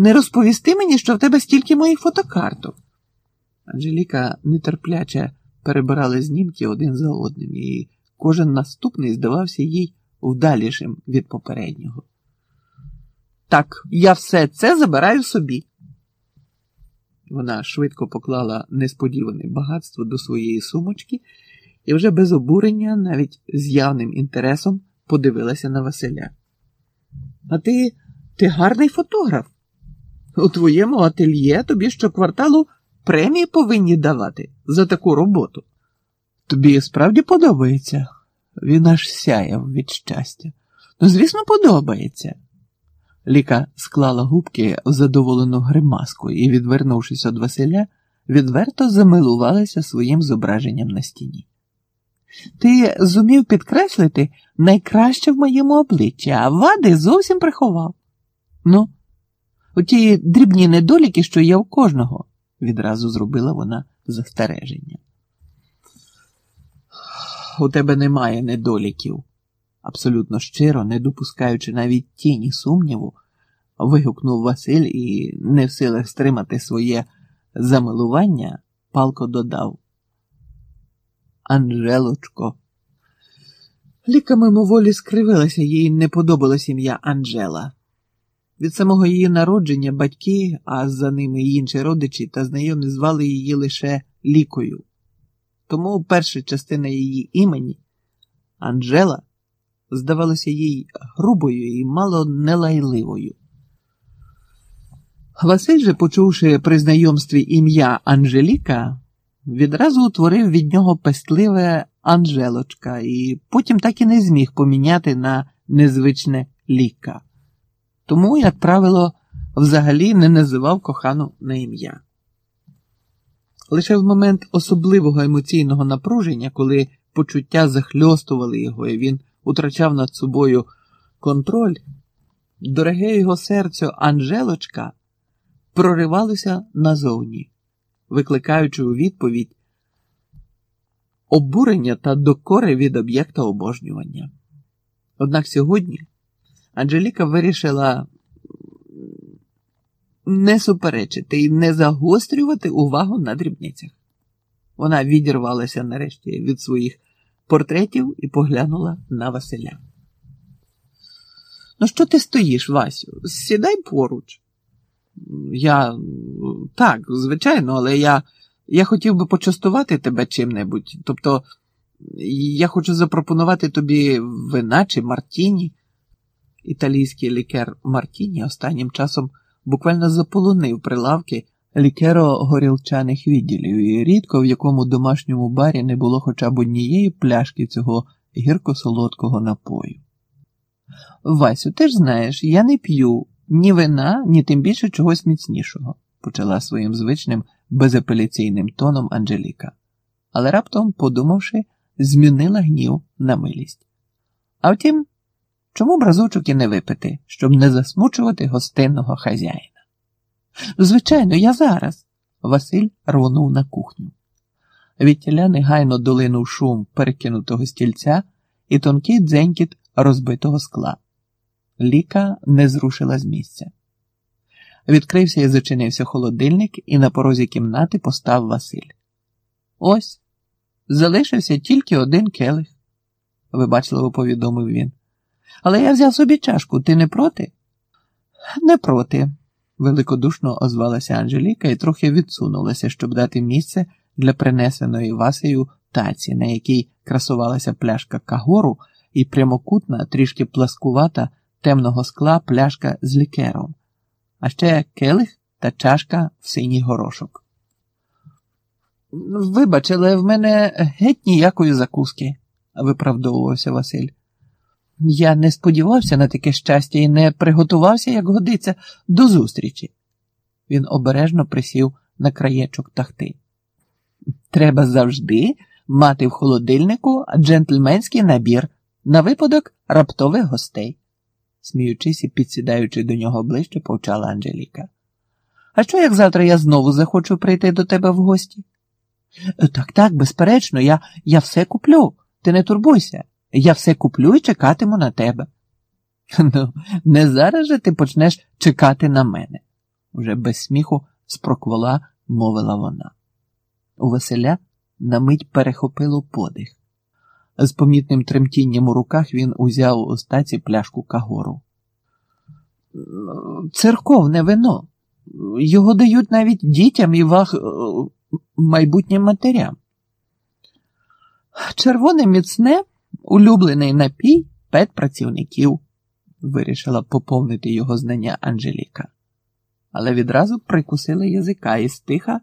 не розповісти мені, що в тебе стільки моїх фотокарток. Анжеліка нетерпляче перебирала знімки один за одним, і кожен наступний здавався їй вдалішим від попереднього. Так, я все це забираю собі. Вона швидко поклала несподіване багатство до своєї сумочки і вже без обурення, навіть з явним інтересом, подивилася на Василя. А ти ти гарний фотограф. У твоєму ательє тобі щокварталу премії повинні давати за таку роботу. Тобі справді подобається? Він аж сяяв від щастя. Ну, звісно, подобається. Ліка склала губки в задоволену гримаску і, відвернувшись від Василя, відверто замилувалася своїм зображенням на стіні. Ти зумів підкреслити найкраще в моєму обличчі, а вади зовсім приховав. Ну, оті дрібні недоліки, що є у кожного, відразу зробила вона застереження. У тебе немає недоліків, абсолютно щиро, не допускаючи навіть тіні сумніву, вигукнув Василь і, не в силах стримати своє замилування, палко додав. Анжелочко. Ліка мимоволі скривилася, їй не подобалось ім'я Анжела. Від самого її народження батьки, а за ними й інші родичі та знайомі звали її лише Лікою. Тому перша частина її імені, Анжела, здавалося їй грубою і мало нелайливою. Василь же, почувши при знайомстві ім'я Анжеліка, відразу утворив від нього пестливе Анжелочка і потім так і не зміг поміняти на незвичне ліка. Тому, як правило, взагалі не називав кохану на ім'я. Лише в момент особливого емоційного напруження, коли почуття захльостували його, і він утрачав над собою контроль, дороге його серцю Анжелочка проривалося назовні, викликаючи у відповідь обурення та докори від об'єкта обожнювання. Однак сьогодні Анжеліка вирішила не суперечити і не загострювати увагу на дрібницях. Вона відірвалася нарешті від своїх портретів і поглянула на Василя. Ну, що ти стоїш, Васю? Сідай поруч. Я так, звичайно, але я я хотів би почастувати тебе чим-небудь. Тобто, я хочу запропонувати тобі вина чи Мартіні. Італійський лікер Мартіні останнім часом буквально заполонив прилавки лікеро-горілчаних відділів, і рідко в якому домашньому барі не було хоча б однієї пляшки цього гірко-солодкого напою. Васю, ти ж знаєш, я не п'ю ні вина, ні тим більше чогось міцнішого, почала своїм звичним безапеляційним тоном Анжеліка, але раптом, подумавши, змінила гнів на милість. А втім, чому б разочок і не випити, щоб не засмучувати гостинного хазяїна? Звичайно, я зараз. Василь рвонув на кухню. Відтіля негайно долинув шум перекинутого стільця і тонкий дзенькіт розбитого скла. Ліка не зрушила з місця. Відкрився і зачинився холодильник, і на порозі кімнати постав Василь. Ось, залишився тільки один келих, вибачливо повідомив він. Але я взяв собі чашку, ти не проти? Не проти, великодушно озвалася Анжеліка і трохи відсунулася, щоб дати місце для принесеної Васею таці, на якій красувалася пляшка кагору і прямокутна, трішки пласкувата темного скла пляшка з лікером а ще келих та чашка в синій горошок. Вибач, але в мене геть ніякої закуски, виправдовувався Василь. Я не сподівався на таке щастя і не приготувався, як годиться, до зустрічі. Він обережно присів на краєчок тахти. Треба завжди мати в холодильнику джентльменський набір на випадок раптових гостей сміючись і підсідаючи до нього ближче, повчала Анжеліка. А що, як завтра я знову захочу прийти до тебе в гості? «Е, так, так, безперечно, я я все куплю. Ти не турбуйся. Я все куплю і чекатиму на тебе. Ну, не зараз же ти почнеш чекати на мене. уже без сміху спроквола мовила вона. У Василя на мить перехопило подих. З помітним тремтінням у руках він узяв у стаці пляшку кагору. Церковне вино. Його дають навіть дітям і вах майбутнім матерям. Червоне міцне, улюблений напій педпрацівників, вирішила поповнити його знання Анжеліка. Але відразу прикусила язика і стиха